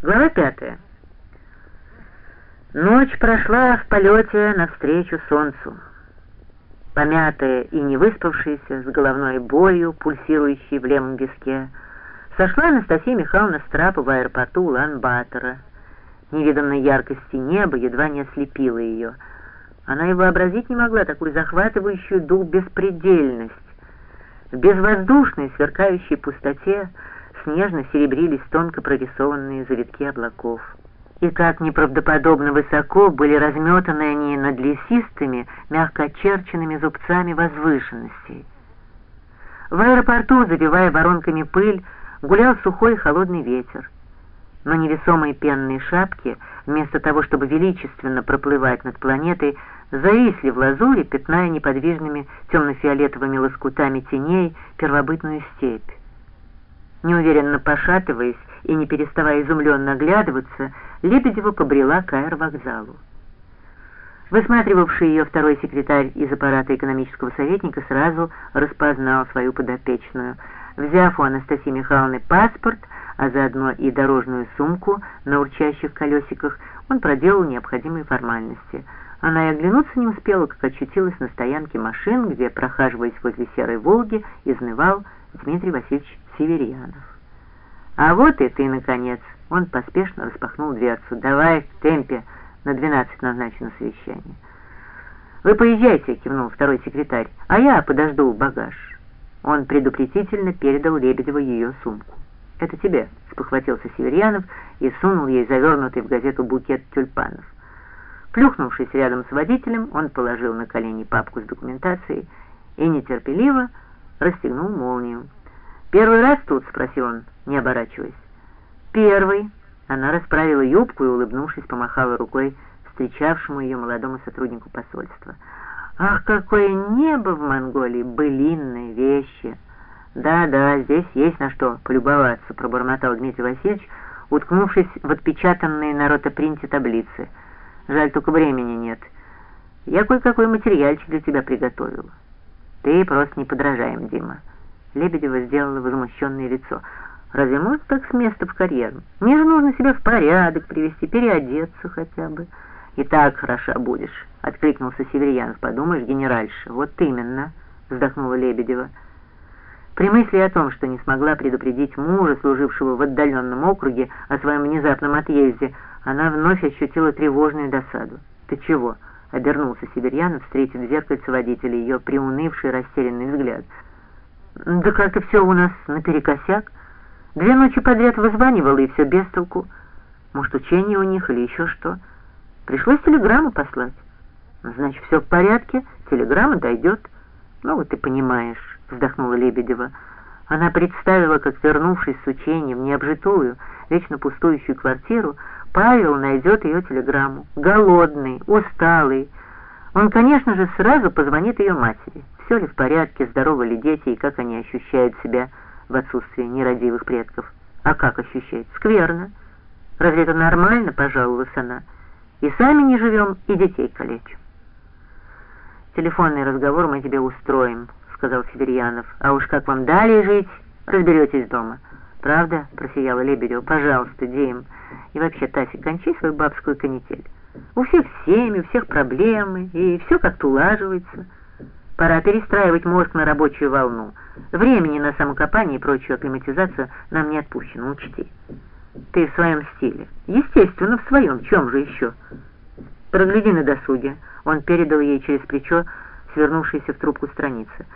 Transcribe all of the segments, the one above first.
Глава пятая. Ночь прошла в полете навстречу солнцу. Помятая и не выспавшаяся, с головной болью, пульсирующей в левом виске, сошла Анастасия Михайловна с трапа в аэропорту Улан-Батора. Невиданной яркости неба едва не ослепила ее. Она и вообразить не могла такую захватывающую дух беспредельность. В безвоздушной, сверкающей пустоте снежно серебрились тонко прорисованные завитки облаков. И как неправдоподобно высоко были разметаны они над лесистыми, мягко очерченными зубцами возвышенностей. В аэропорту, забивая воронками пыль, гулял сухой холодный ветер. Но невесомые пенные шапки, вместо того, чтобы величественно проплывать над планетой, зависли в лазуре, пятная неподвижными темно-фиолетовыми лоскутами теней первобытную степь. Неуверенно пошатываясь и не переставая изумленно оглядываться, Лебедева побрела к аэровокзалу. Высматривавший ее второй секретарь из аппарата экономического советника сразу распознал свою подопечную. Взяв у Анастасии Михайловны паспорт, а заодно и дорожную сумку на урчащих колесиках, он проделал необходимые формальности. Она и оглянуться не успела, как очутилась на стоянке машин, где, прохаживаясь возле серой «Волги», изнывал Дмитрий Васильевич Северьянов. «А вот и ты, наконец!» Он поспешно распахнул дверцу. «Давай в темпе, на двенадцать назначено совещание». «Вы поезжайте», — кивнул второй секретарь, «а я подожду багаж». Он предупредительно передал Лебедеву ее сумку. «Это тебе», — спохватился Северьянов и сунул ей завернутый в газету букет тюльпанов. Плюхнувшись рядом с водителем, он положил на колени папку с документацией и нетерпеливо расстегнул молнию. «Первый раз тут?» — спросил он, не оборачиваясь. «Первый». Она расправила юбку и, улыбнувшись, помахала рукой встречавшему ее молодому сотруднику посольства. «Ах, какое небо в Монголии! Былинные вещи!» «Да-да, здесь есть на что полюбоваться», — пробормотал Дмитрий Васильевич, уткнувшись в отпечатанные на ротопринте таблицы. «Жаль, только времени нет. Я кое-какой материальчик для тебя приготовил. Ты просто неподражаем, Дима». Лебедева сделала возмущенное лицо. «Разве можно так с места в карьеру? Мне же нужно себя в порядок привести, переодеться хотя бы». «И так хороша будешь», — откликнулся Северьянов. «Подумаешь, генеральша». «Вот именно», — вздохнула Лебедева. При мысли о том, что не смогла предупредить мужа, служившего в отдаленном округе, о своем внезапном отъезде, она вновь ощутила тревожную досаду. «Ты чего?» — обернулся Северьянов, встретив в зеркальце водителя ее приунывший растерянный взгляд — да как-то все у нас наперекосяк. Две ночи подряд вызванивала, и все без толку. Может, учение у них или еще что. Пришлось телеграмму послать. Значит, все в порядке, телеграмма дойдет. Ну, вот ты понимаешь, вздохнула Лебедева. Она представила, как, вернувшись с учения в необжитую, вечно пустующую квартиру, Павел найдет ее телеграмму. Голодный, усталый. Он, конечно же, сразу позвонит ее матери все ли в порядке, здоровы ли дети и как они ощущают себя в отсутствии нерадивых предков. А как ощущают? Скверно. Разве это нормально, пожаловалась она. И сами не живем, и детей калечим. Телефонный разговор мы тебе устроим, сказал Сибирьянов. А уж как вам далее жить, разберетесь дома. Правда? Просияла Лебедева. Пожалуйста, Дим. И вообще, Тасик, кончи свою бабскую канитель. У всех семьи, у всех проблемы, и все как-то улаживается. Пора перестраивать мозг на рабочую волну. Времени на самокопание и прочую акклиматизацию нам не отпущено, учти. Ты в своем стиле. Естественно, в своем. В чем же еще? Прогляди на досуге. Он передал ей через плечо свернувшиеся в трубку страницы.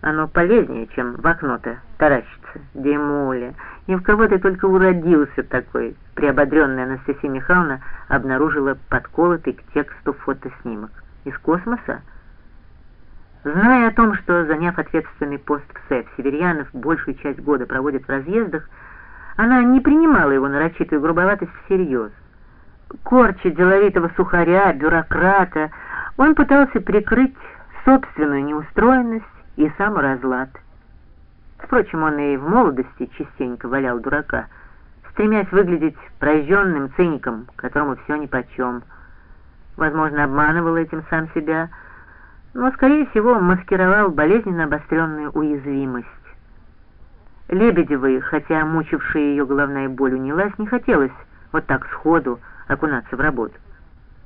Оно полезнее, чем в окно-то таращится. Димуля, и в кого ты только уродился такой. Приободренная Анастасия Михайловна обнаружила подколотый к тексту фотоснимок. Из космоса? Зная о том, что, заняв ответственный пост в СЭФ, Северьянов большую часть года проводит в разъездах, она не принимала его нарочитую грубоватость всерьез. Корча деловитого сухаря, бюрократа, он пытался прикрыть собственную неустроенность и саморазлад. Впрочем, он и в молодости частенько валял дурака, стремясь выглядеть прожженным циником, которому все нипочем. Возможно, обманывал этим сам себя, но, скорее всего, маскировал болезненно обостренную уязвимость. Лебедевой, хотя мучившая ее головная боль унялась, не хотелось вот так сходу окунаться в работу.